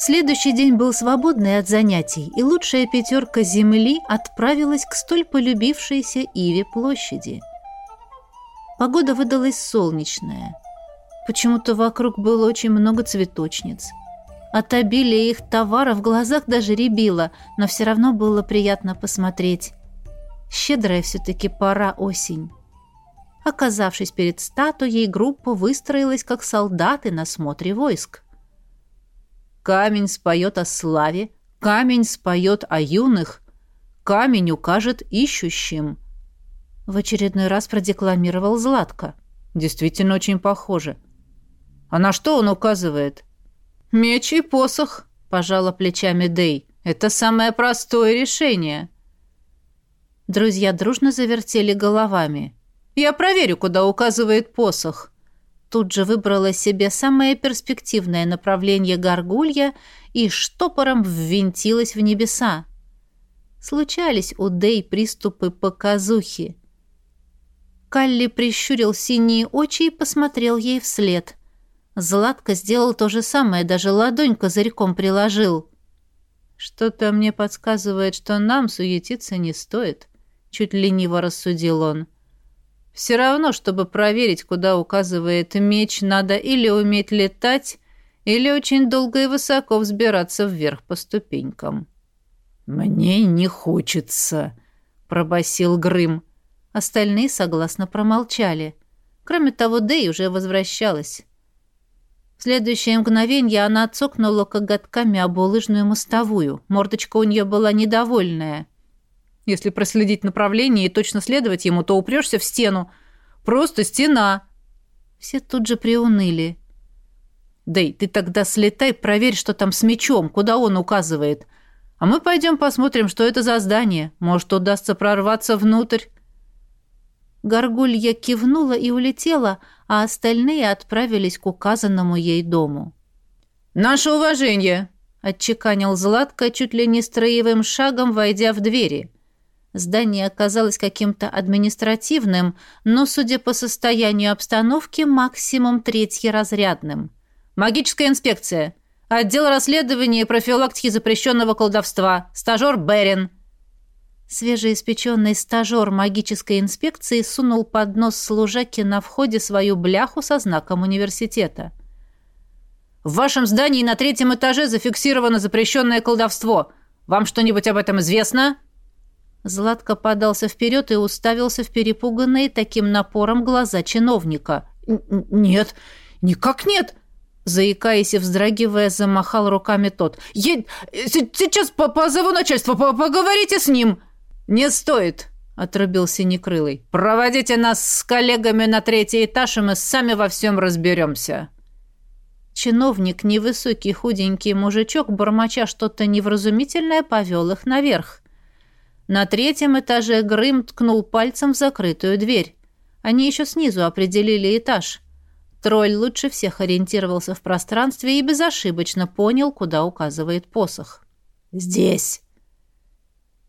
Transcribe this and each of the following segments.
Следующий день был свободный от занятий, и лучшая пятерка земли отправилась к столь полюбившейся Иве площади. Погода выдалась солнечная. Почему-то вокруг было очень много цветочниц. От обилия их товара в глазах даже рябило, но все равно было приятно посмотреть. Щедрая все-таки пора осень. Оказавшись перед статуей, группа выстроилась как солдаты на смотре войск. Камень споет о славе, камень споет о юных, камень укажет ищущим. В очередной раз продекламировал Златко. Действительно очень похоже. А на что он указывает? Меч и посох, пожала плечами Дей. Это самое простое решение. Друзья дружно завертели головами. Я проверю, куда указывает посох тут же выбрала себе самое перспективное направление горгулья и штопором ввинтилась в небеса. Случались у Дэй приступы показухи. Калли прищурил синие очи и посмотрел ей вслед. Златко сделал то же самое, даже ладонь козырьком приложил. «Что-то мне подсказывает, что нам суетиться не стоит», — чуть лениво рассудил он. — все равно, чтобы проверить, куда указывает меч, надо или уметь летать, или очень долго и высоко взбираться вверх по ступенькам. «Мне не хочется», — пробасил Грым. Остальные согласно промолчали. Кроме того, Дэй уже возвращалась. В следующее мгновение она отцокнула коготками об улыжную мостовую. Мордочка у нее была недовольная — если проследить направление и точно следовать ему, то упрешься в стену. Просто стена. Все тут же приуныли. Дэй, ты тогда слетай, проверь, что там с мечом, куда он указывает. А мы пойдем посмотрим, что это за здание. Может, удастся прорваться внутрь. Горгулья кивнула и улетела, а остальные отправились к указанному ей дому. «Наше уважение!» — отчеканил Златко чуть ли не строевым шагом, войдя в двери. Здание оказалось каким-то административным, но, судя по состоянию обстановки, максимум третьеразрядным. «Магическая инспекция. Отдел расследования и профилактики запрещенного колдовства. Стажер Берин». Свежеиспеченный стажер магической инспекции сунул под нос служаки на входе свою бляху со знаком университета. «В вашем здании на третьем этаже зафиксировано запрещенное колдовство. Вам что-нибудь об этом известно?» Златко подался вперед и уставился в перепуганные таким напором глаза чиновника. «Нет, никак нет!» Заикаясь и вздрагивая, замахал руками тот. «Я сейчас позову начальство, поговорите с ним!» «Не стоит!» — отрубил Синекрылый. «Проводите нас с коллегами на третий этаж, и мы сами во всем разберемся!» Чиновник, невысокий худенький мужичок, бормоча что-то невразумительное, повел их наверх. На третьем этаже Грым ткнул пальцем в закрытую дверь. Они еще снизу определили этаж. Тролль лучше всех ориентировался в пространстве и безошибочно понял, куда указывает посох. «Здесь!»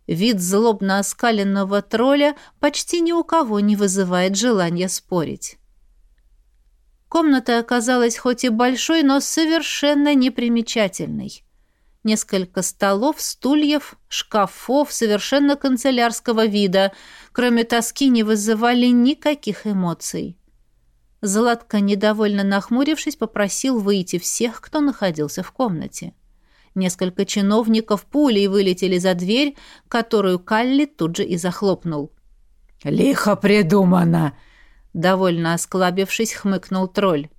Вид злобно оскаленного тролля почти ни у кого не вызывает желания спорить. Комната оказалась хоть и большой, но совершенно непримечательной несколько столов, стульев, шкафов совершенно канцелярского вида, кроме тоски не вызывали никаких эмоций. Златко, недовольно нахмурившись, попросил выйти всех, кто находился в комнате. Несколько чиновников пулей вылетели за дверь, которую Калли тут же и захлопнул. «Лихо придумано!» Довольно осклабившись, хмыкнул тролль.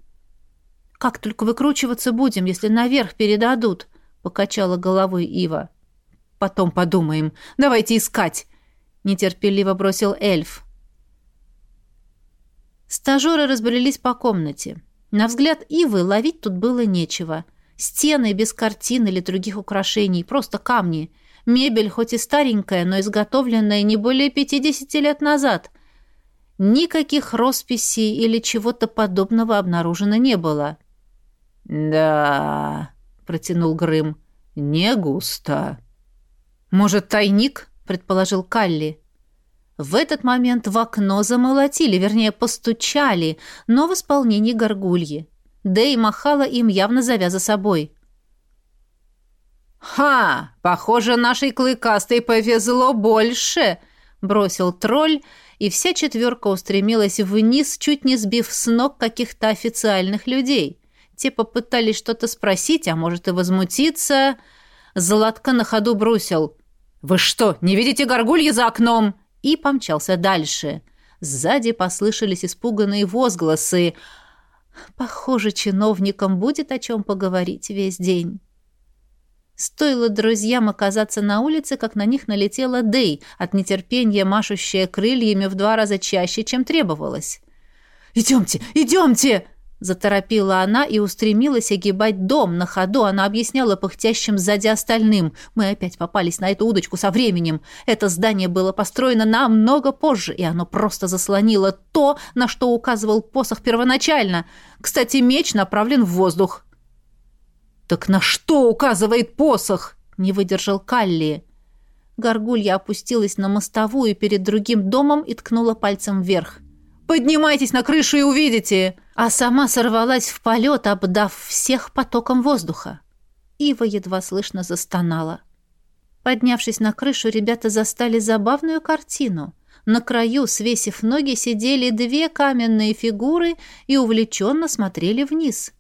«Как только выкручиваться будем, если наверх передадут?» — покачала головой Ива. «Потом подумаем. Давайте искать!» — нетерпеливо бросил эльф. Стажеры разбрелись по комнате. На взгляд Ивы ловить тут было нечего. Стены без картин или других украшений, просто камни. Мебель хоть и старенькая, но изготовленная не более пятидесяти лет назад. Никаких росписей или чего-то подобного обнаружено не было. «Да...» протянул Грым. «Не густо». «Может, тайник?» — предположил Калли. В этот момент в окно замолотили, вернее, постучали, но в исполнении горгульи. Дэй махала им, явно зовя за собой. «Ха! Похоже, нашей клыкастой повезло больше!» — бросил тролль, и вся четверка устремилась вниз, чуть не сбив с ног каких-то официальных людей. Те попытались что-то спросить, а может и возмутиться. Златко на ходу бросил. «Вы что, не видите горгульи за окном?» И помчался дальше. Сзади послышались испуганные возгласы. «Похоже, чиновникам будет о чем поговорить весь день». Стоило друзьям оказаться на улице, как на них налетела Дэй, от нетерпения машущая крыльями в два раза чаще, чем требовалось. «Идемте, идемте!» Заторопила она и устремилась огибать дом. На ходу она объясняла пыхтящим сзади остальным. Мы опять попались на эту удочку со временем. Это здание было построено намного позже, и оно просто заслонило то, на что указывал посох первоначально. Кстати, меч направлен в воздух. «Так на что указывает посох?» — не выдержал Калли. Горгулья опустилась на мостовую перед другим домом и ткнула пальцем вверх. «Поднимайтесь на крышу и увидите!» А сама сорвалась в полет, обдав всех потоком воздуха. Ива едва слышно застонала. Поднявшись на крышу, ребята застали забавную картину. На краю, свесив ноги, сидели две каменные фигуры и увлеченно смотрели вниз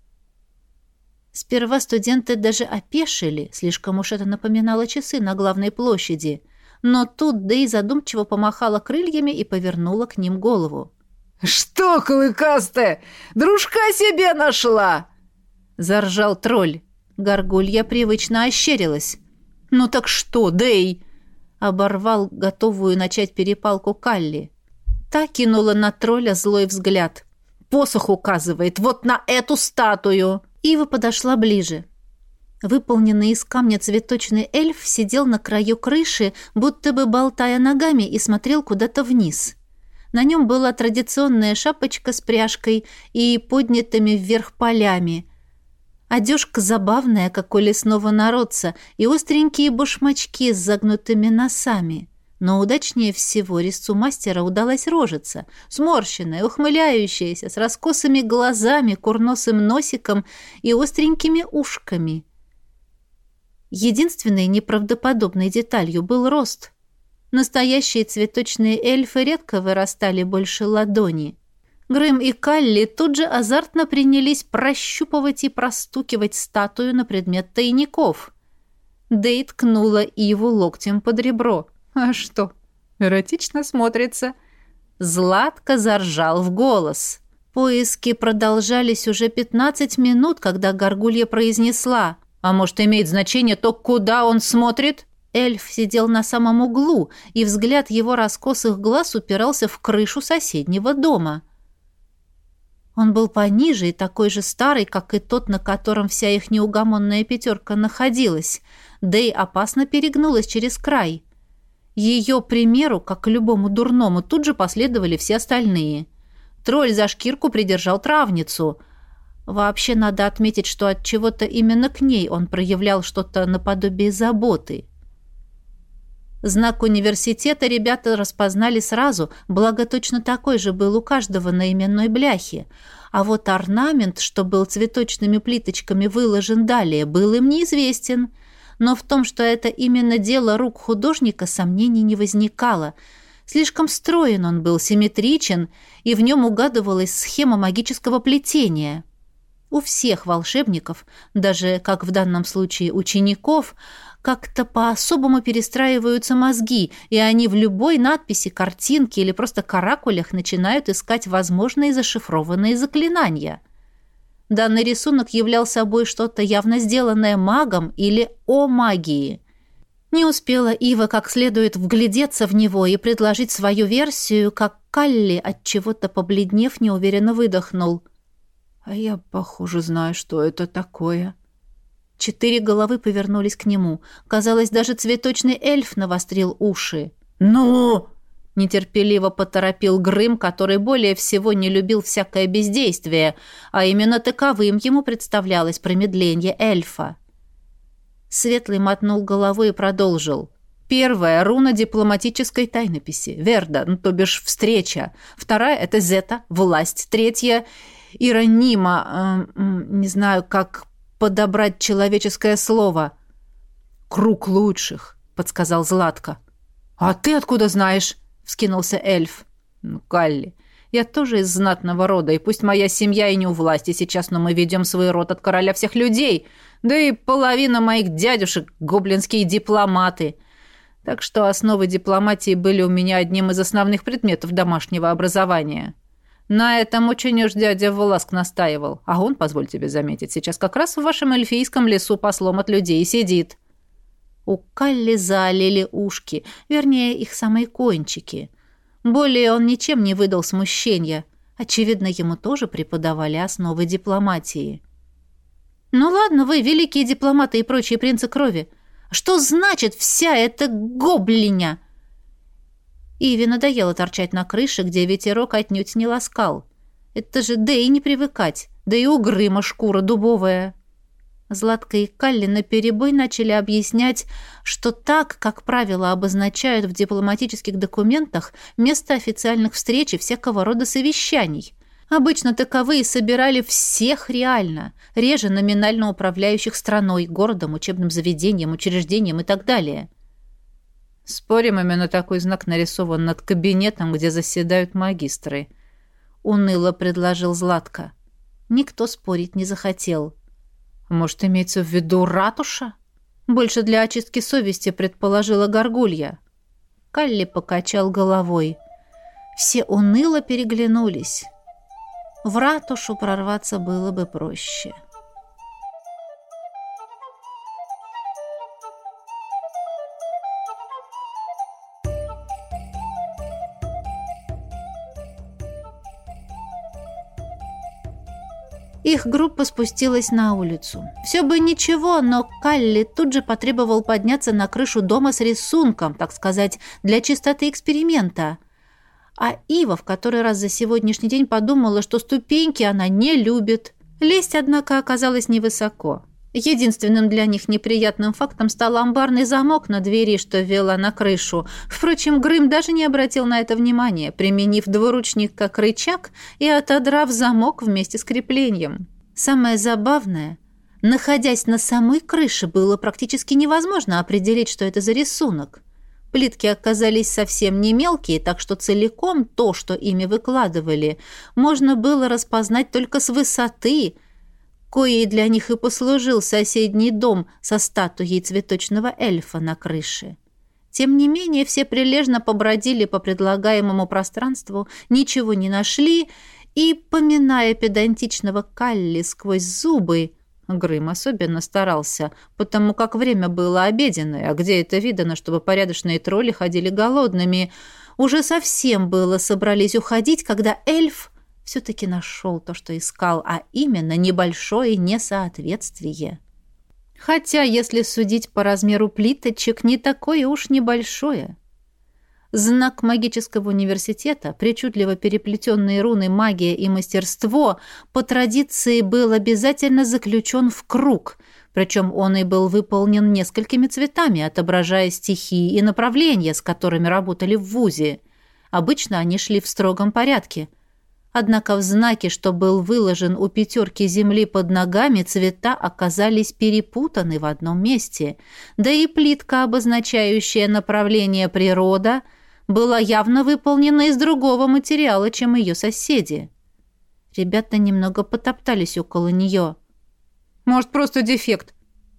— Сперва студенты даже опешили, слишком уж это напоминало часы на главной площади. Но тут Дэй задумчиво помахала крыльями и повернула к ним голову. «Что, клыкастая, дружка себе нашла!» Заржал тролль. Горгулья привычно ощерилась. «Ну так что, Дэй?» Оборвал готовую начать перепалку Калли. Та кинула на тролля злой взгляд. «Посох указывает вот на эту статую!» Ива подошла ближе. Выполненный из камня цветочный эльф сидел на краю крыши, будто бы болтая ногами, и смотрел куда-то вниз. На нем была традиционная шапочка с пряжкой и поднятыми вверх полями. Одежка забавная, как у лесного народца, и остренькие башмачки с загнутыми носами. Но удачнее всего резцу мастера удалась рожица, сморщенная, ухмыляющаяся, с раскосыми глазами, курносым носиком и остренькими ушками. Единственной неправдоподобной деталью был рост. Настоящие цветочные эльфы редко вырастали больше ладони. Грэм и Калли тут же азартно принялись прощупывать и простукивать статую на предмет тайников. Дэй ткнула Иву локтем под ребро — а что, эротично смотрится. Златко заржал в голос. Поиски продолжались уже пятнадцать минут, когда Горгулья произнесла. «А может, имеет значение то, куда он смотрит?» Эльф сидел на самом углу, и взгляд его раскосых глаз упирался в крышу соседнего дома. Он был пониже и такой же старый, как и тот, на котором вся их неугомонная пятерка находилась. Дэй опасно перегнулась через край. Ее примеру, как и любому дурному, тут же последовали все остальные. Тролль за шкирку придержал травницу. Вообще надо отметить, что от чего-то именно к ней он проявлял что-то наподобие заботы. Знак университета ребята распознали сразу, благо точно такой же был у каждого на именной бляхе. А вот орнамент, что был цветочными плиточками выложен далее, был им неизвестен – но в том, что это именно дело рук художника, сомнений не возникало. Слишком строен он был, симметричен, и в нем угадывалась схема магического плетения. У всех волшебников, даже, как в данном случае, учеников, как-то по-особому перестраиваются мозги, и они в любой надписи, картинке или просто каракулях начинают искать возможные зашифрованные заклинания – Данный рисунок являл собой что-то явно сделанное магом или о магии. Не успела Ива как следует вглядеться в него и предложить свою версию, как Калли, от чего-то побледнев, неуверенно выдохнул. «А я, похоже, знаю, что это такое». Четыре головы повернулись к нему. Казалось, даже цветочный эльф навострил уши. «Ну!» Нетерпеливо поторопил Грым, который более всего не любил всякое бездействие, а именно таковым ему представлялось промедление эльфа. Светлый мотнул головой и продолжил. Первая — руна дипломатической тайнописи. Верда, ну, то бишь встреча. Вторая — это Зета, власть. Третья — Иронима, э, не знаю, как подобрать человеческое слово. круг лучших», — подсказал Златко. «А ты откуда знаешь?» — вскинулся эльф. «Ну, Калли, я тоже из знатного рода, и пусть моя семья и не у власти сейчас, но мы ведем свой род от короля всех людей, да и половина моих дядюшек — гоблинские дипломаты. Так что основы дипломатии были у меня одним из основных предметов домашнего образования». На этом очень уж дядя Власк настаивал. А он, позволь тебе заметить, сейчас как раз в вашем эльфийском лесу послом от людей сидит. У Калли залили ушки, вернее, их самые кончики. Более он ничем не выдал смущения. Очевидно, ему тоже преподавали основы дипломатии. «Ну ладно, вы, великие дипломаты и прочие принцы крови. Что значит вся эта гоблиня?» Иве надоело торчать на крыше, где ветерок отнюдь не ласкал. Это же да и не привыкать, да и у Грыма шкура дубовая. Златка и Калли наперебой начали объяснять, что так, как правило, обозначают в дипломатических документах место официальных встреч и всякого рода совещаний. Обычно таковые собирали всех реально, реже номинально управляющих страной, городом, учебным заведением, учреждением и так далее – Спорим, именно такой знак нарисован над кабинетом, где заседают магистры. Уныло предложил Златко. Никто спорить не захотел. Может, имеется в виду ратуша? Больше для очистки совести предположила Горгулья. Калли покачал головой. Все уныло переглянулись. В ратушу прорваться было бы проще. — Их группа спустилась на улицу. Все бы ничего, но Калли тут же потребовал подняться на крышу дома с рисунком, так сказать, для чистоты эксперимента. А Ива в который раз за сегодняшний день подумала, что ступеньки она не любит. Лезть, однако, оказалось невысоко. Единственным для них неприятным фактом стал амбарный замок на двери, что вела на крышу. Впрочем, Грым даже не обратил на это внимания, применив двуручник как рычаг и отодрав замок вместе с креплением. Самое забавное, находясь на самой крыше, было практически невозможно определить, что это за рисунок. Плитки оказались совсем не мелкие, так что целиком то, что ими выкладывали, можно было распознать только с высоты – коей для них и послужил соседний дом со статуей цветочного эльфа на крыше. Тем не менее, все прилежно побродили по предлагаемому пространству, ничего не нашли и, поминая педантичного Калли сквозь зубы, Грым особенно старался, потому как время было обеденное, а где это видано, чтобы порядочные тролли ходили голодными, уже совсем было собрались уходить, когда эльф все-таки нашел то, что искал, а именно небольшое несоответствие. Хотя, если судить по размеру плиточек, не такое уж небольшое. Знак магического университета, причудливо переплетенные руны магия и мастерство, по традиции был обязательно заключен в круг, причем он и был выполнен несколькими цветами, отображая стихии и направления, с которыми работали в ВУЗе. Обычно они шли в строгом порядке – Однако в знаке, что был выложен у пятерки земли под ногами, цвета оказались перепутаны в одном месте. Да и плитка, обозначающая направление природа, была явно выполнена из другого материала, чем ее соседи. Ребята немного потоптались около нее. «Может, просто дефект?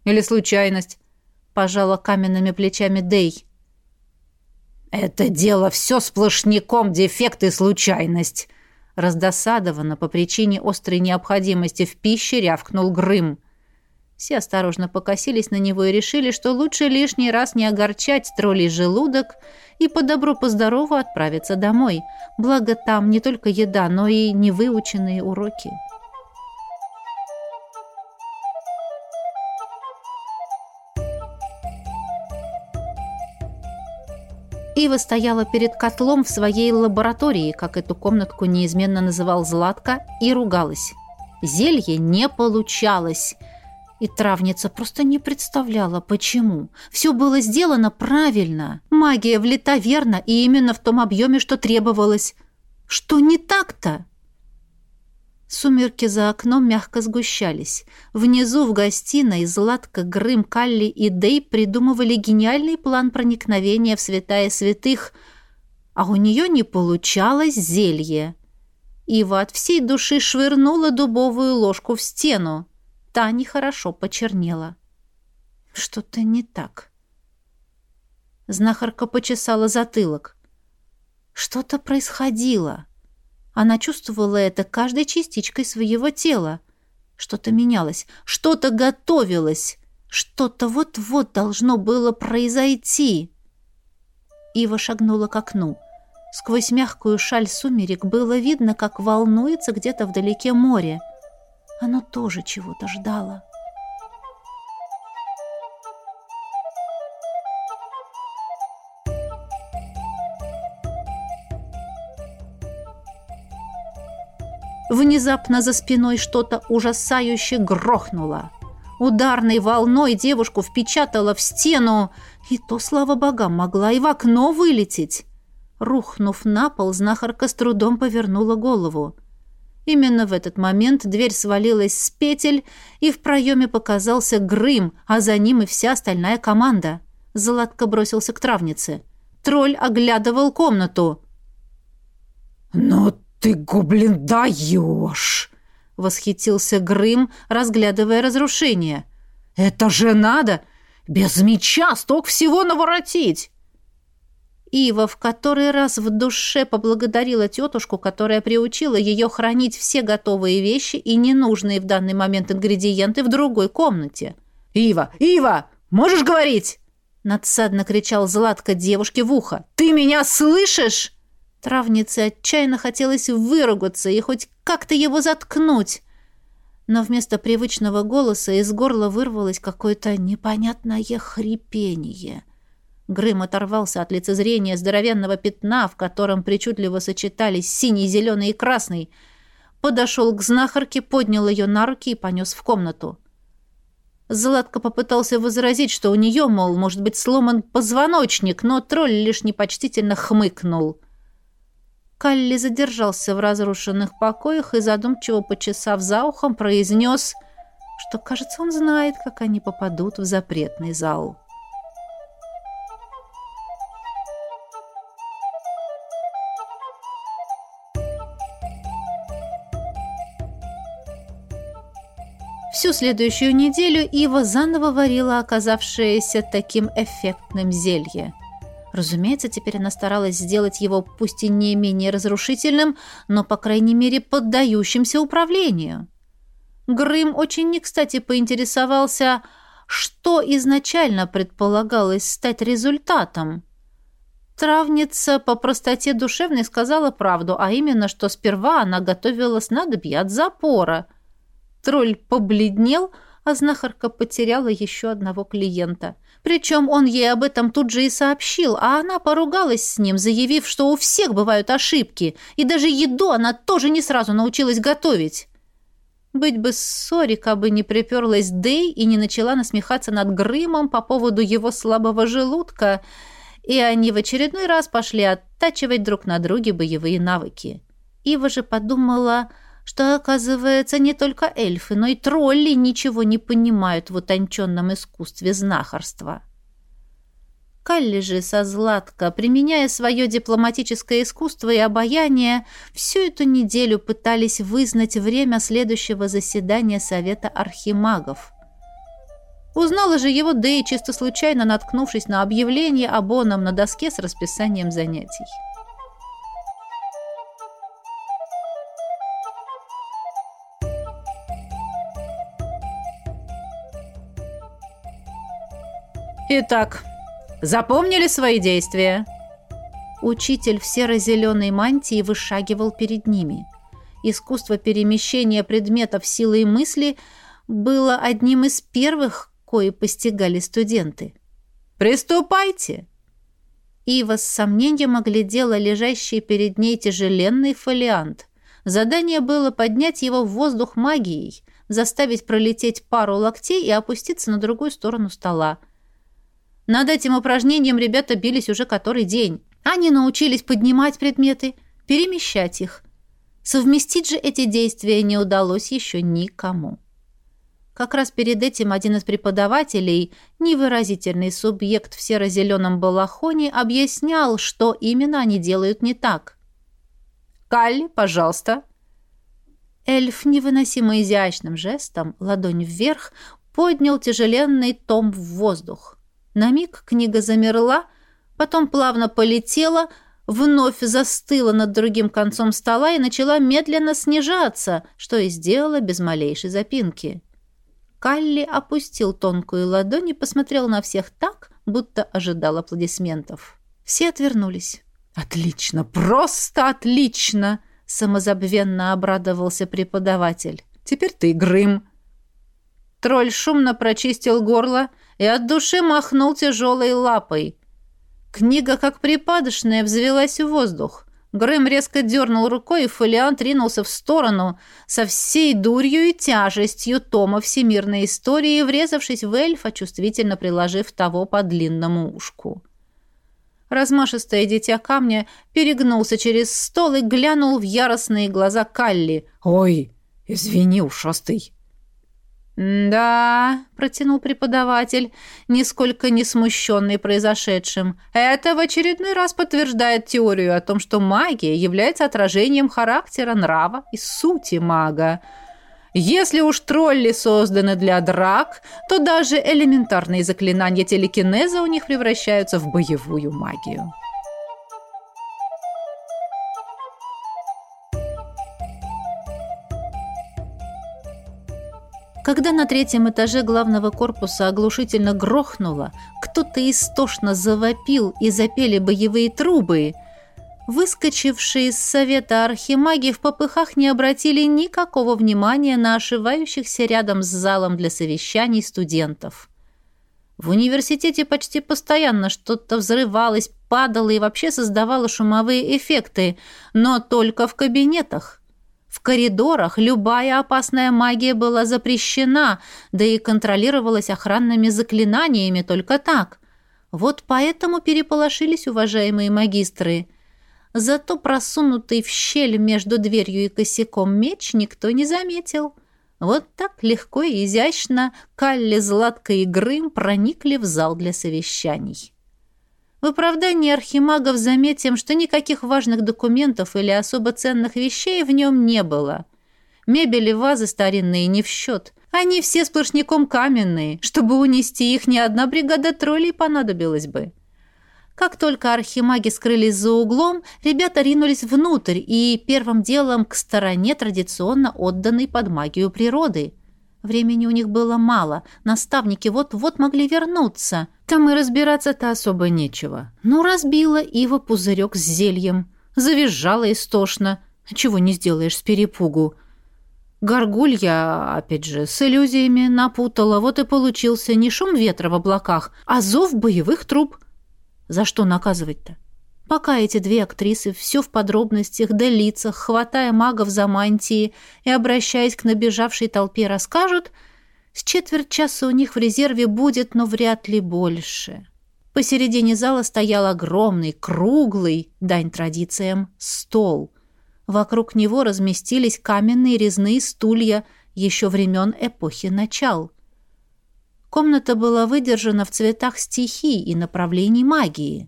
Или случайность?» — пожала каменными плечами Дей. «Это дело все сплошняком дефект и случайность», Раздосадованно по причине острой необходимости в пище рявкнул Грым. Все осторожно покосились на него и решили, что лучше лишний раз не огорчать троллей желудок и по добру по отправиться домой. Благо там не только еда, но и невыученные уроки. Ива стояла перед котлом в своей лаборатории, как эту комнатку неизменно называл Златка, и ругалась. Зелье не получалось. И травница просто не представляла, почему. Все было сделано правильно. Магия влита верно и именно в том объеме, что требовалось. Что не так-то? Сумерки за окном мягко сгущались. Внизу в гостиной Златка, Грым, Калли и Дей придумывали гениальный план проникновения в святая святых, а у нее не получалось зелье. Ива от всей души швырнула дубовую ложку в стену. Та нехорошо почернела. Что-то не так. Знахарка почесала затылок. Что-то происходило. Она чувствовала это каждой частичкой своего тела. Что-то менялось, что-то готовилось, что-то вот-вот должно было произойти. Ива шагнула к окну. Сквозь мягкую шаль сумерек было видно, как волнуется где-то вдалеке море. Оно тоже чего-то ждало. Внезапно за спиной что-то ужасающе грохнуло. Ударной волной девушку впечатала в стену, и то, слава богам, могла и в окно вылететь. Рухнув на пол, знахарка с трудом повернула голову. Именно в этот момент дверь свалилась с петель, и в проеме показался Грым, а за ним и вся остальная команда. Златко бросился к травнице. Тролль оглядывал комнату. «Ну ты, гоблин, даешь!» — восхитился Грым, разглядывая разрушение. «Это же надо! Без меча сток всего наворотить!» Ива в который раз в душе поблагодарила тетушку, которая приучила ее хранить все готовые вещи и ненужные в данный момент ингредиенты в другой комнате. «Ива! Ива! Можешь говорить?» Надсадно кричал Златка девушке в ухо. «Ты меня слышишь?» Травнице отчаянно хотелось выругаться и хоть как-то его заткнуть. Но вместо привычного голоса из горла вырвалось какое-то непонятное хрипение. Грым оторвался от лицезрения здоровенного пятна, в котором причудливо сочетались синий, зеленый и красный. Подошел к знахарке, поднял ее на руки и понес в комнату. Златко попытался возразить, что у нее, мол, может быть сломан позвоночник, но тролль лишь непочтительно хмыкнул — Калли задержался в разрушенных покоях и, задумчиво почесав за ухом, произнес, что, кажется, он знает, как они попадут в запретный зал. Всю следующую неделю Ива заново варила оказавшееся таким эффектным зелье. Разумеется, теперь она старалась сделать его пусть и не менее разрушительным, но, по крайней мере, поддающимся управлению. Грым очень не кстати поинтересовался, что изначально предполагалось стать результатом. Травница по простоте душевной сказала правду, а именно, что сперва она готовила снадобье от запора. Тролль побледнел, а знахарка потеряла еще одного клиента. Причем он ей об этом тут же и сообщил, а она поругалась с ним, заявив, что у всех бывают ошибки, и даже еду она тоже не сразу научилась готовить. Быть бы ссоре, бы не приперлась Дэй и не начала насмехаться над Грымом по поводу его слабого желудка, и они в очередной раз пошли оттачивать друг на друге боевые навыки. Ива же подумала что, оказывается, не только эльфы, но и тролли ничего не понимают в утонченном искусстве знахарства. Калли же со Златко, применяя свое дипломатическое искусство и обаяние, всю эту неделю пытались вызнать время следующего заседания Совета Архимагов. Узнала же его Дэй, чисто случайно наткнувшись на объявление о боном на доске с расписанием занятий. Итак, запомнили свои действия? Учитель в серо-зеленой мантии вышагивал перед ними. Искусство перемещения предметов силой мысли было одним из первых, кои постигали студенты. «Приступайте!» Ива с сомнением оглядела лежащий перед ней тяжеленный фолиант. Задание было поднять его в воздух магией, заставить пролететь пару локтей и опуститься на другую сторону стола – над этим упражнением ребята бились уже который день. Они научились поднимать предметы, перемещать их. Совместить же эти действия не удалось еще никому. Как раз перед этим один из преподавателей, невыразительный субъект в серо-зеленом балахоне, объяснял, что именно они делают не так. «Калли, пожалуйста». Эльф невыносимо изящным жестом, ладонь вверх, поднял тяжеленный том в воздух. На миг книга замерла, потом плавно полетела, вновь застыла над другим концом стола и начала медленно снижаться, что и сделала без малейшей запинки. Калли опустил тонкую ладонь и посмотрел на всех так, будто ожидал аплодисментов. Все отвернулись. «Отлично! Просто отлично!» самозабвенно обрадовался преподаватель. «Теперь ты, Грым!» Тролль шумно прочистил горло и от души махнул тяжелой лапой. Книга, как припадочная, взвелась в воздух. Грэм резко дернул рукой, и фолиант ринулся в сторону со всей дурью и тяжестью тома всемирной истории, врезавшись в эльфа, чувствительно приложив того по длинному ушку. Размашистое дитя камня перегнулся через стол и глянул в яростные глаза Калли. «Ой, извини, ушастый!» «Да», — протянул преподаватель, нисколько не смущенный произошедшим, «это в очередной раз подтверждает теорию о том, что магия является отражением характера, нрава и сути мага. Если уж тролли созданы для драк, то даже элементарные заклинания телекинеза у них превращаются в боевую магию». Когда на третьем этаже главного корпуса оглушительно грохнуло, кто-то истошно завопил и запели боевые трубы, выскочившие из совета архимаги в попыхах не обратили никакого внимания на ошивающихся рядом с залом для совещаний студентов. В университете почти постоянно что-то взрывалось, падало и вообще создавало шумовые эффекты, но только в кабинетах. В коридорах любая опасная магия была запрещена, да и контролировалась охранными заклинаниями только так. Вот поэтому переполошились уважаемые магистры. Зато просунутый в щель между дверью и косяком меч никто не заметил. Вот так легко и изящно Калли, Златка и Грым проникли в зал для совещаний. В оправдании архимагов заметим, что никаких важных документов или особо ценных вещей в нем не было. Мебель и вазы старинные не в счет. Они все сплошняком каменные. Чтобы унести их, ни одна бригада троллей понадобилась бы. Как только архимаги скрылись за углом, ребята ринулись внутрь и первым делом к стороне, традиционно отданной под магию природы – Времени у них было мало, наставники вот-вот могли вернуться. Там и разбираться-то особо нечего. Ну, разбила Ива пузырек с зельем. Завизжала истошно. Чего не сделаешь с перепугу. Горгулья, опять же, с иллюзиями напутала. Вот и получился не шум ветра в облаках, а зов боевых труб. За что наказывать-то? Пока эти две актрисы все в подробностях да лицах, хватая магов за мантии и обращаясь к набежавшей толпе, расскажут, с четверть часа у них в резерве будет, но вряд ли больше. Посередине зала стоял огромный, круглый, дань традициям, стол. Вокруг него разместились каменные резные стулья еще времен эпохи начал. Комната была выдержана в цветах стихий и направлений магии.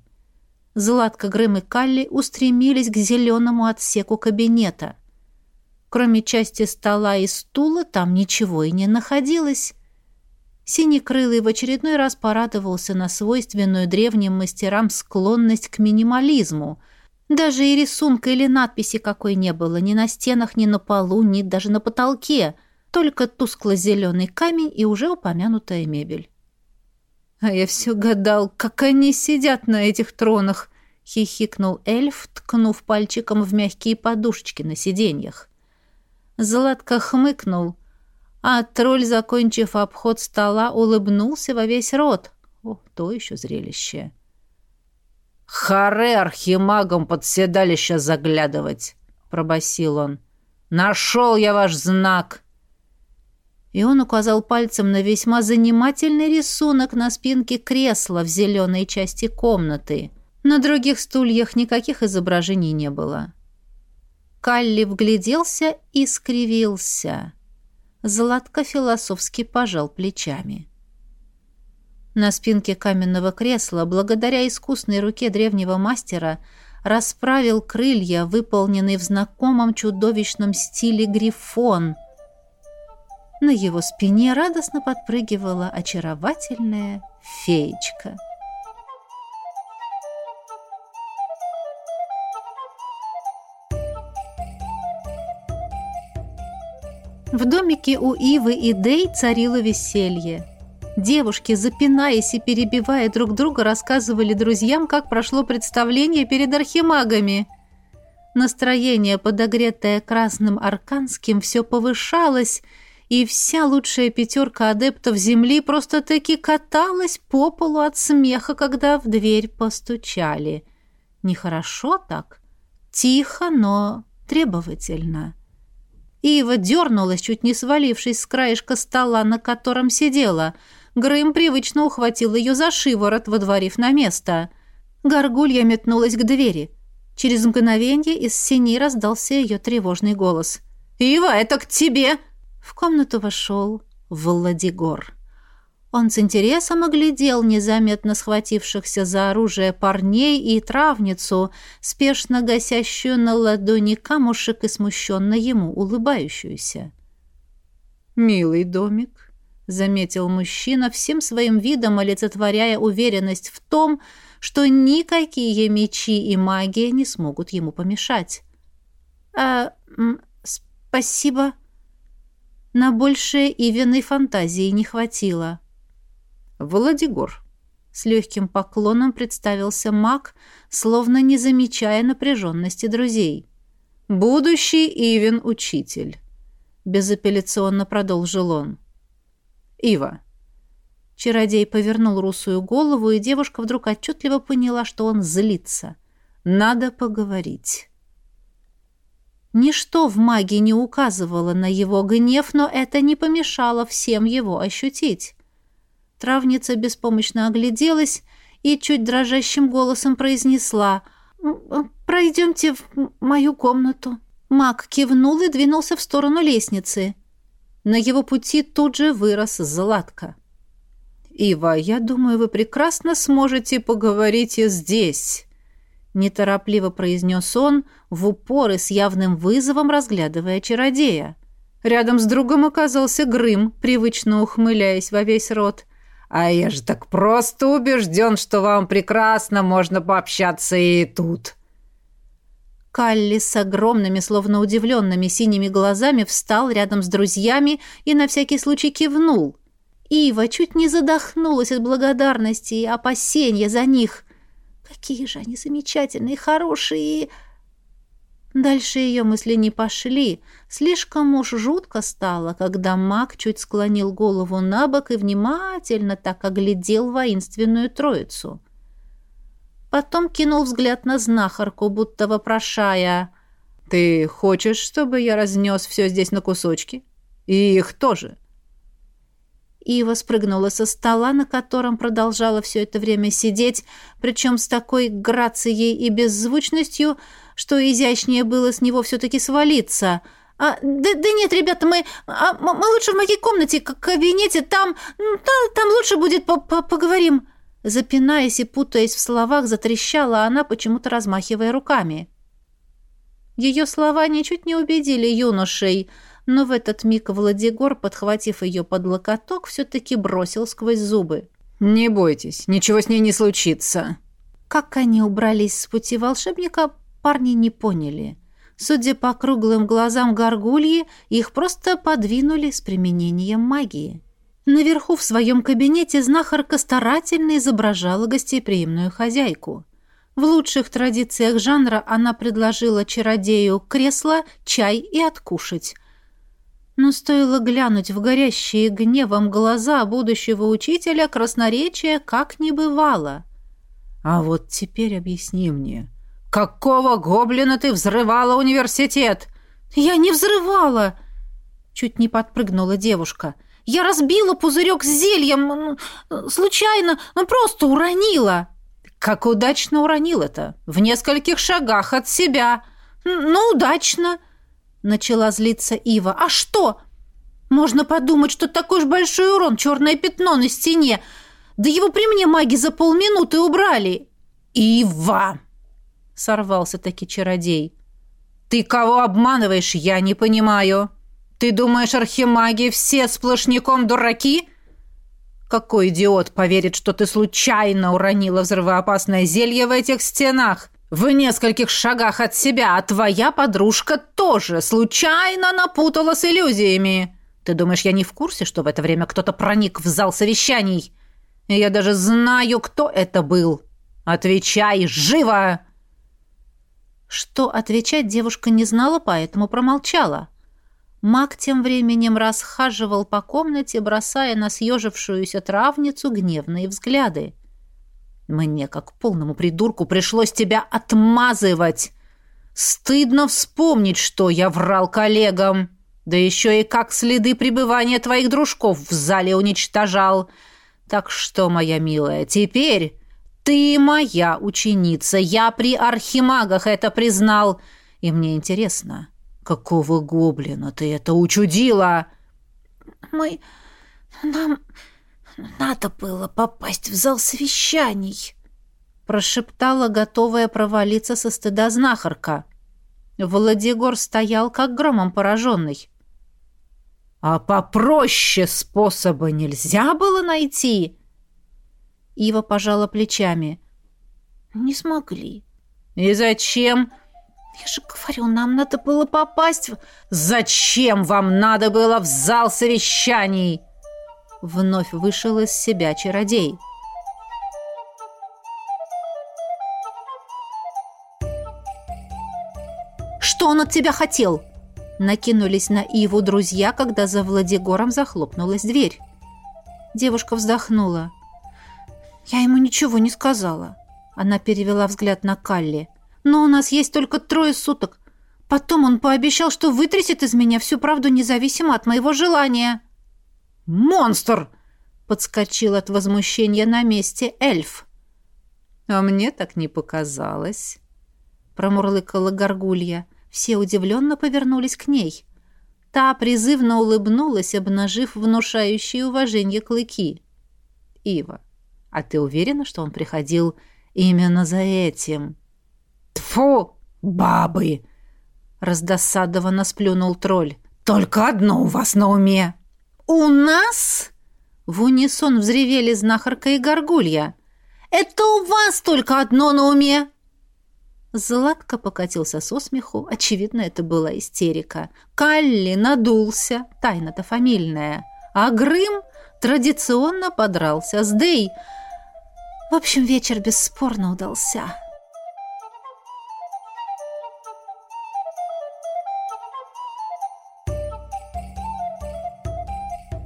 Златка, Грым и Калли устремились к зеленому отсеку кабинета. Кроме части стола и стула там ничего и не находилось. Синекрылый в очередной раз порадовался на свойственную древним мастерам склонность к минимализму. Даже и рисунка или надписи какой не было ни на стенах, ни на полу, ни даже на потолке. Только тускло-зеленый камень и уже упомянутая мебель. «А я все гадал, как они сидят на этих тронах!» — хихикнул эльф, ткнув пальчиком в мягкие подушечки на сиденьях. Златко хмыкнул, а тролль, закончив обход стола, улыбнулся во весь рот. О, то еще зрелище! «Харе архимагом под седалище заглядывать!» — пробасил он. «Нашел я ваш знак!» И он указал пальцем на весьма занимательный рисунок на спинке кресла в зеленой части комнаты. На других стульях никаких изображений не было. Калли вгляделся и скривился. Златко философски пожал плечами. На спинке каменного кресла, благодаря искусной руке древнего мастера, расправил крылья, выполненный в знакомом чудовищном стиле грифон. На его спине радостно подпрыгивала очаровательная феечка. В домике у Ивы и Дей царило веселье. Девушки, запинаясь и перебивая друг друга, рассказывали друзьям, как прошло представление перед архимагами. Настроение, подогретое красным арканским, все повышалось, и вся лучшая пятерка адептов Земли просто-таки каталась по полу от смеха, когда в дверь постучали. Нехорошо так, тихо, но требовательно. Ива дернулась, чуть не свалившись с краешка стола, на котором сидела. Грым привычно ухватил ее за шиворот, водворив на место. Горгулья метнулась к двери. Через мгновение из синей раздался ее тревожный голос. «Ива, это к тебе!» В комнату вошел Владигор. Он с интересом оглядел незаметно схватившихся за оружие парней и травницу, спешно гасящую на ладони камушек и смущенно ему улыбающуюся. «Милый домик», — заметил мужчина, всем своим видом олицетворяя уверенность в том, что никакие мечи и магия не смогут ему помешать. «А, спасибо», на большее Ивиной фантазии не хватило. Владигор. С легким поклоном представился маг, словно не замечая напряженности друзей. «Будущий Ивен учитель», — безапелляционно продолжил он. «Ива». Чародей повернул русую голову, и девушка вдруг отчетливо поняла, что он злится. «Надо поговорить». Ничто в магии не указывало на его гнев, но это не помешало всем его ощутить. Травница беспомощно огляделась и чуть дрожащим голосом произнесла «Пройдемте в мою комнату». Маг кивнул и двинулся в сторону лестницы. На его пути тут же вырос Златка. «Ива, я думаю, вы прекрасно сможете поговорить и здесь», неторопливо произнес он, в упор и с явным вызовом разглядывая чародея. Рядом с другом оказался Грым, привычно ухмыляясь во весь рот. «А я же так просто убежден, что вам прекрасно можно пообщаться и тут». Калли с огромными, словно удивленными синими глазами встал рядом с друзьями и на всякий случай кивнул. Ива чуть не задохнулась от благодарности и опасения за них. Какие же они замечательные, хорошие! Дальше ее мысли не пошли. Слишком уж жутко стало, когда маг чуть склонил голову на бок и внимательно так оглядел воинственную троицу. Потом кинул взгляд на знахарку, будто вопрошая «Ты хочешь, чтобы я разнес все здесь на кусочки? И их тоже?» Ива спрыгнула со стола, на котором продолжала все это время сидеть, причем с такой грацией и беззвучностью, что изящнее было с него все-таки свалиться. «А, да, да нет, ребята, мы, а, мы лучше в моей комнате, в кабинете, там, там, там лучше будет по -по поговорим». Запинаясь и путаясь в словах, затрещала она, почему-то размахивая руками. Ее слова ничуть не убедили юношей – но в этот миг Владигор, подхватив ее под локоток, все-таки бросил сквозь зубы. «Не бойтесь, ничего с ней не случится». Как они убрались с пути волшебника, парни не поняли. Судя по круглым глазам горгульи, их просто подвинули с применением магии. Наверху в своем кабинете знахарка старательно изображала гостеприимную хозяйку. В лучших традициях жанра она предложила чародею кресло, чай и откушать, но стоило глянуть в горящие гневом глаза будущего учителя, красноречия как не бывало. «А вот теперь объясни мне, какого гоблина ты взрывала университет?» «Я не взрывала!» Чуть не подпрыгнула девушка. «Я разбила пузырек с зельем, случайно, ну просто уронила!» «Как удачно уронил это! В нескольких шагах от себя!» «Ну, удачно!» — начала злиться Ива. «А что? Можно подумать, что такой уж большой урон, черное пятно на стене. Да его при мне маги за полминуты убрали!» «Ива!» — сорвался таки чародей. «Ты кого обманываешь, я не понимаю. Ты думаешь, архимаги все сплошняком дураки?» Какой идиот поверит, что ты случайно уронила взрывоопасное зелье в этих стенах? В нескольких шагах от себя, а твоя подружка тоже случайно напутала с иллюзиями. Ты думаешь, я не в курсе, что в это время кто-то проник в зал совещаний? Я даже знаю, кто это был. Отвечай живо!» Что отвечать девушка не знала, поэтому промолчала. Маг тем временем расхаживал по комнате, бросая на съежившуюся травницу гневные взгляды. Мне, как полному придурку, пришлось тебя отмазывать. Стыдно вспомнить, что я врал коллегам. Да еще и как следы пребывания твоих дружков в зале уничтожал. Так что, моя милая, теперь ты моя ученица. Я при архимагах это признал. И мне интересно, какого гоблина ты это учудила? Мы... Нам... «Надо было попасть в зал совещаний», — прошептала, готовая провалиться со стыда знахарка. Владигор стоял, как громом пораженный. «А попроще способа нельзя было найти?» Ива пожала плечами. «Не смогли». «И зачем?» «Я же говорю, нам надо было попасть в...» «Зачем вам надо было в зал совещаний?» Вновь вышел из себя чародей. «Что он от тебя хотел?» Накинулись на Иву друзья, когда за Владигором захлопнулась дверь. Девушка вздохнула. «Я ему ничего не сказала». Она перевела взгляд на Калли. «Но у нас есть только трое суток. Потом он пообещал, что вытрясет из меня всю правду независимо от моего желания». «Монстр!» — подскочил от возмущения на месте эльф. «А мне так не показалось», — промурлыкала горгулья. Все удивленно повернулись к ней. Та призывно улыбнулась, обнажив внушающие уважение клыки. «Ива, а ты уверена, что он приходил именно за этим?» «Тьфу, бабы!» — раздосадованно сплюнул тролль. «Только одно у вас на уме!» «У нас?» — в унисон взревели знахарка и горгулья. «Это у вас только одно на уме!» Златко покатился со смеху. Очевидно, это была истерика. Калли надулся, тайна-то фамильная. А Грым традиционно подрался с Дей. В общем, вечер бесспорно удался.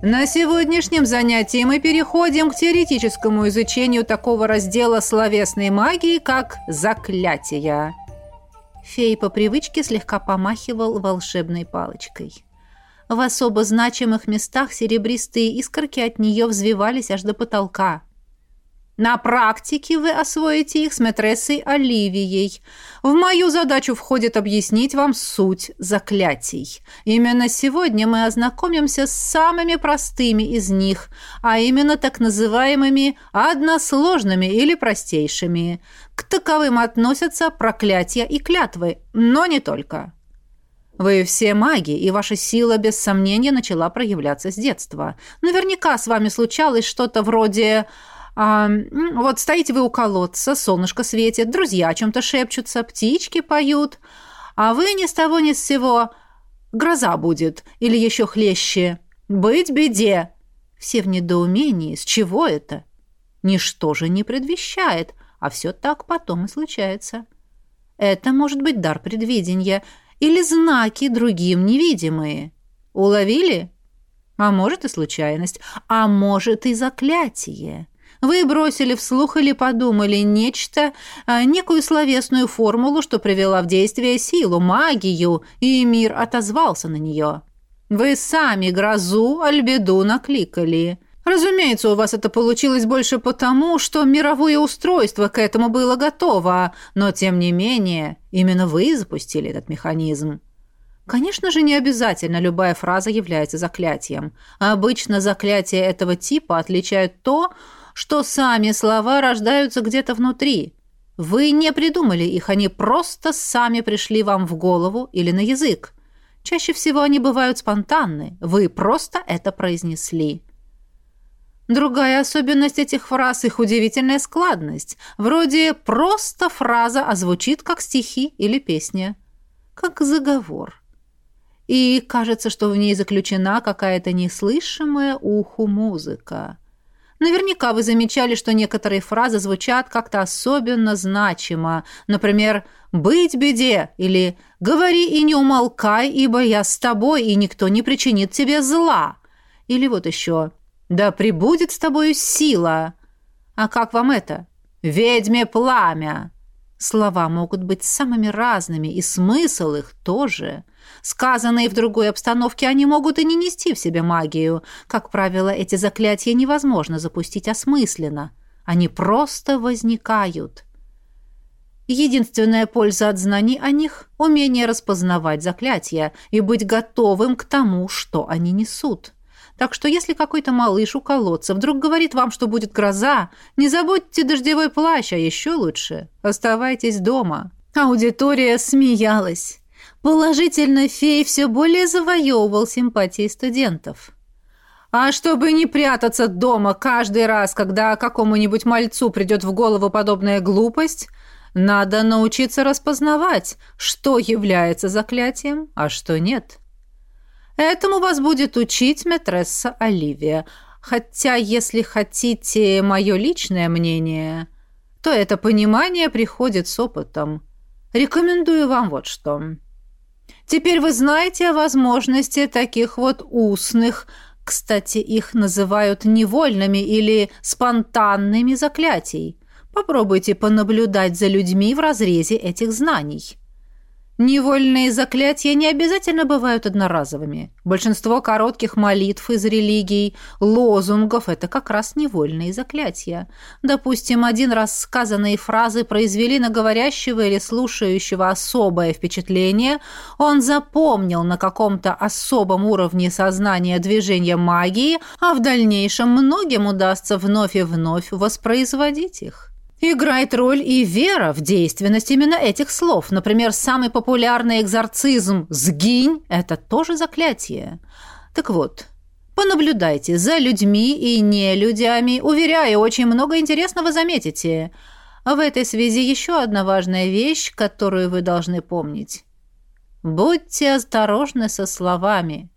На сегодняшнем занятии мы переходим к теоретическому изучению такого раздела словесной магии, как заклятия. Фей по привычке слегка помахивал волшебной палочкой. В особо значимых местах серебристые искорки от нее взвивались аж до потолка. На практике вы освоите их с метрессой Оливией. В мою задачу входит объяснить вам суть заклятий. Именно сегодня мы ознакомимся с самыми простыми из них, а именно так называемыми односложными или простейшими. К таковым относятся проклятия и клятвы, но не только. Вы все маги, и ваша сила, без сомнения, начала проявляться с детства. Наверняка с вами случалось что-то вроде а, вот стоите вы у колодца, солнышко светит, друзья о чем-то шепчутся, птички поют, а вы ни с того ни с сего гроза будет, или еще хлеще. Быть беде. Все в недоумении. С чего это? Ничто же не предвещает, а все так потом и случается. Это может быть дар предвидения или знаки другим невидимые. Уловили? А может и случайность, а может и заклятие. Вы бросили вслух или подумали нечто, а, некую словесную формулу, что привела в действие силу, магию, и мир отозвался на нее. Вы сами грозу, альбеду накликали. Разумеется, у вас это получилось больше потому, что мировое устройство к этому было готово, но тем не менее, именно вы запустили этот механизм. Конечно же, не обязательно любая фраза является заклятием. Обычно заклятия этого типа отличают то, что сами слова рождаются где-то внутри. Вы не придумали их, они просто сами пришли вам в голову или на язык. Чаще всего они бывают спонтанны. Вы просто это произнесли. Другая особенность этих фраз – их удивительная складность. Вроде просто фраза, а звучит как стихи или песня. Как заговор. И кажется, что в ней заключена какая-то неслышимая уху музыка. Наверняка вы замечали, что некоторые фразы звучат как-то особенно значимо. Например, «быть беде» или «говори и не умолкай, ибо я с тобой, и никто не причинит тебе зла». Или вот еще да прибудет с тобою сила. А как вам это? Ведьме пламя. Слова могут быть самыми разными, и смысл их тоже. Сказанные в другой обстановке, они могут и не нести в себе магию. Как правило, эти заклятия невозможно запустить осмысленно. Они просто возникают. Единственная польза от знаний о них – умение распознавать заклятия и быть готовым к тому, что они несут. Так что если какой-то малыш у колодца вдруг говорит вам, что будет гроза, не забудьте дождевой плащ, а еще лучше оставайтесь дома». Аудитория смеялась. Положительно, фей все более завоевывал симпатии студентов. А чтобы не прятаться дома каждый раз, когда какому-нибудь мальцу придет в голову подобная глупость, надо научиться распознавать, что является заклятием, а что нет. Этому вас будет учить мэтресса Оливия. Хотя, если хотите мое личное мнение, то это понимание приходит с опытом. Рекомендую вам вот что. Теперь вы знаете о возможности таких вот устных, кстати, их называют невольными или спонтанными заклятий. Попробуйте понаблюдать за людьми в разрезе этих знаний. Невольные заклятия не обязательно бывают одноразовыми. Большинство коротких молитв из религий, лозунгов – это как раз невольные заклятия. Допустим, один раз сказанные фразы произвели на говорящего или слушающего особое впечатление, он запомнил на каком-то особом уровне сознания движения магии, а в дальнейшем многим удастся вновь и вновь воспроизводить их. Играет роль и вера в действенность именно этих слов. Например, самый популярный экзорцизм «сгинь» — это тоже заклятие. Так вот, понаблюдайте за людьми и нелюдями. Уверяю, очень много интересного заметите. В этой связи еще одна важная вещь, которую вы должны помнить. Будьте осторожны со словами.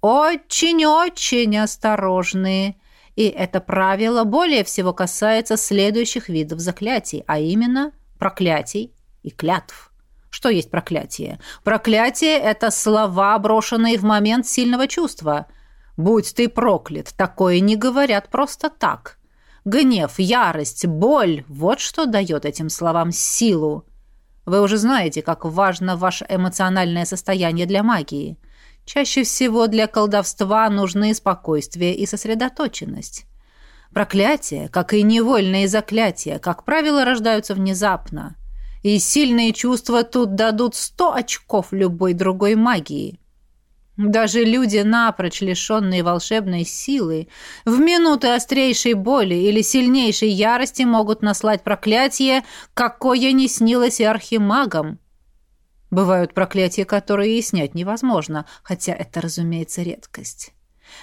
Очень-очень осторожны. И это правило более всего касается следующих видов заклятий, а именно проклятий и клятв. Что есть проклятие? Проклятие – это слова, брошенные в момент сильного чувства. «Будь ты проклят!» Такое не говорят просто так. Гнев, ярость, боль – вот что дает этим словам силу. Вы уже знаете, как важно ваше эмоциональное состояние для магии – Чаще всего для колдовства нужны спокойствие и сосредоточенность. Проклятия, как и невольные заклятия, как правило, рождаются внезапно. И сильные чувства тут дадут сто очков любой другой магии. Даже люди, напрочь лишенные волшебной силы, в минуты острейшей боли или сильнейшей ярости могут наслать проклятие, какое не снилось и архимагам. Бывают проклятия, которые и снять невозможно, хотя это, разумеется, редкость.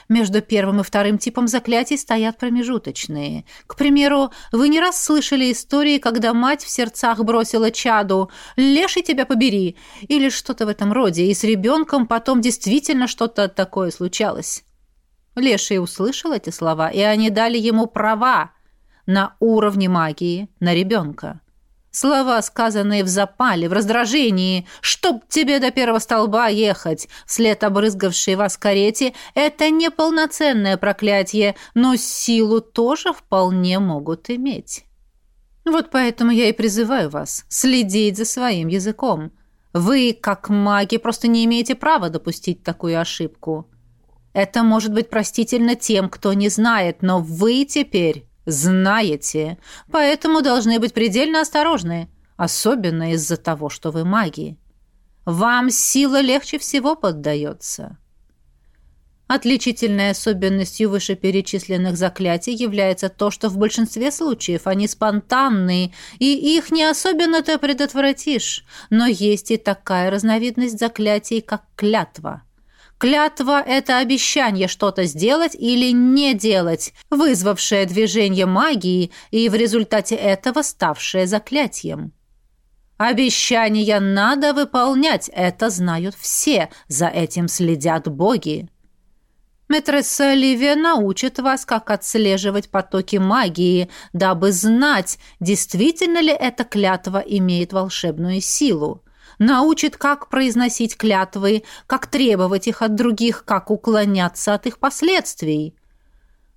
Между первым и вторым типом заклятий стоят промежуточные. К примеру, вы не раз слышали истории, когда мать в сердцах бросила чаду «Леший тебя побери!» или что-то в этом роде, и с ребенком потом действительно что-то такое случалось. Леший услышал эти слова, и они дали ему права на уровне магии на ребенка. Слова, сказанные в запале, в раздражении, «Чтоб тебе до первого столба ехать!» вслед обрызгавшей вас карете, это не полноценное проклятие, но силу тоже вполне могут иметь. Вот поэтому я и призываю вас следить за своим языком. Вы, как маги, просто не имеете права допустить такую ошибку. Это может быть простительно тем, кто не знает, но вы теперь знаете, поэтому должны быть предельно осторожны, особенно из-за того, что вы маги. Вам сила легче всего поддается. Отличительной особенностью вышеперечисленных заклятий является то, что в большинстве случаев они спонтанные, и их не особенно-то предотвратишь. Но есть и такая разновидность заклятий, как клятва. Клятва – это обещание что-то сделать или не делать, вызвавшее движение магии и в результате этого ставшее заклятием. Обещания надо выполнять, это знают все, за этим следят боги. Мэтресса Оливия научит вас, как отслеживать потоки магии, дабы знать, действительно ли эта клятва имеет волшебную силу. Научит, как произносить клятвы, как требовать их от других, как уклоняться от их последствий.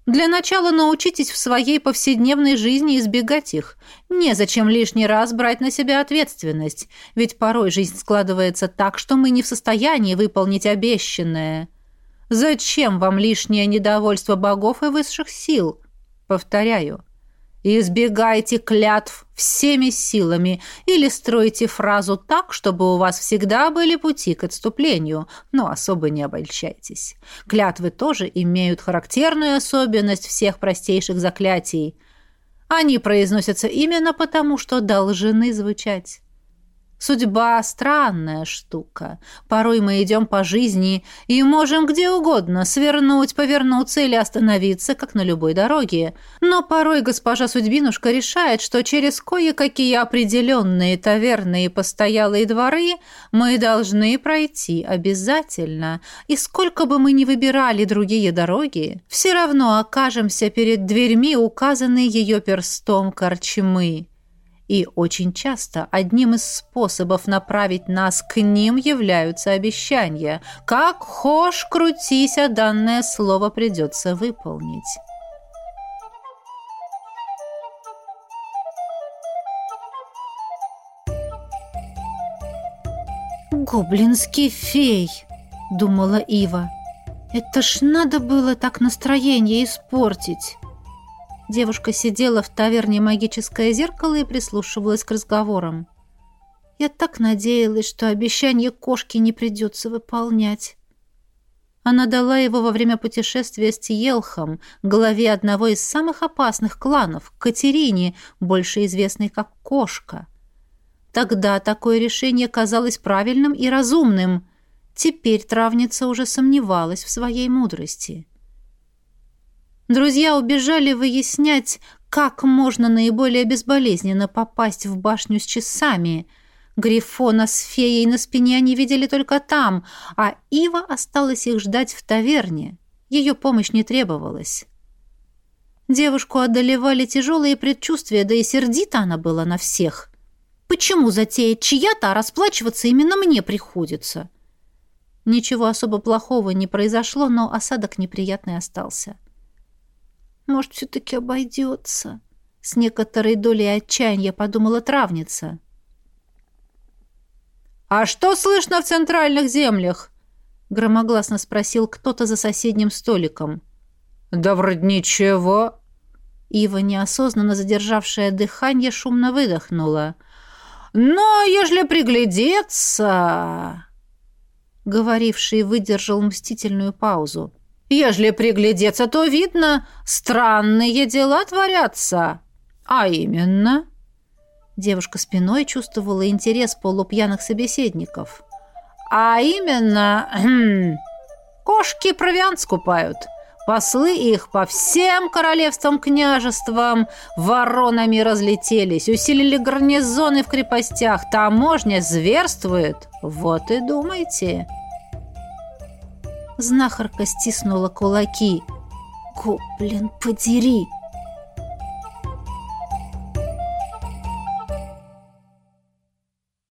Для начала научитесь в своей повседневной жизни избегать их. Незачем лишний раз брать на себя ответственность, ведь порой жизнь складывается так, что мы не в состоянии выполнить обещанное – Зачем вам лишнее недовольство богов и высших сил? Повторяю, избегайте клятв всеми силами или стройте фразу так, чтобы у вас всегда были пути к отступлению, но особо не обольщайтесь. Клятвы тоже имеют характерную особенность всех простейших заклятий. Они произносятся именно потому, что должны звучать. Судьба — странная штука. Порой мы идем по жизни и можем где угодно свернуть, повернуться или остановиться, как на любой дороге. Но порой госпожа Судьбинушка решает, что через кое-какие определенные таверны и постоялые дворы мы должны пройти обязательно. И сколько бы мы ни выбирали другие дороги, все равно окажемся перед дверьми, указанной ее перстом корчмы. И очень часто одним из способов направить нас к ним являются обещания. Как хошь крутись, а данное слово придется выполнить. «Гоблинский фей!» — думала Ива. «Это ж надо было так настроение испортить!» Девушка сидела в таверне «Магическое зеркало» и прислушивалась к разговорам. Я так надеялась, что обещание кошки не придется выполнять. Она дала его во время путешествия с Тиелхом, главе одного из самых опасных кланов, Катерине, больше известной как Кошка. Тогда такое решение казалось правильным и разумным. Теперь травница уже сомневалась в своей мудрости. Друзья убежали выяснять, как можно наиболее безболезненно попасть в башню с часами. Грифона с феей на спине они видели только там, а Ива осталась их ждать в таверне. Ее помощь не требовалась. Девушку одолевали тяжелые предчувствия, да и сердита она была на всех. Почему затеять чья-то, а расплачиваться именно мне приходится? Ничего особо плохого не произошло, но осадок неприятный остался. — может, все-таки обойдется? С некоторой долей отчаяния подумала травница. «А что слышно в центральных землях?» Громогласно спросил кто-то за соседним столиком. «Да вроде ничего». Ива, неосознанно задержавшая дыхание, шумно выдохнула. «Но ежели приглядеться...» Говоривший выдержал мстительную паузу. Ежели приглядеться, то видно, странные дела творятся. А именно...» Девушка спиной чувствовала интерес полупьяных собеседников. «А именно... Кошки провиант скупают. Послы их по всем королевствам-княжествам воронами разлетелись, усилили гарнизоны в крепостях, таможня зверствует. Вот и думайте». Знахарка стиснула кулаки. «Гоблин, подери!»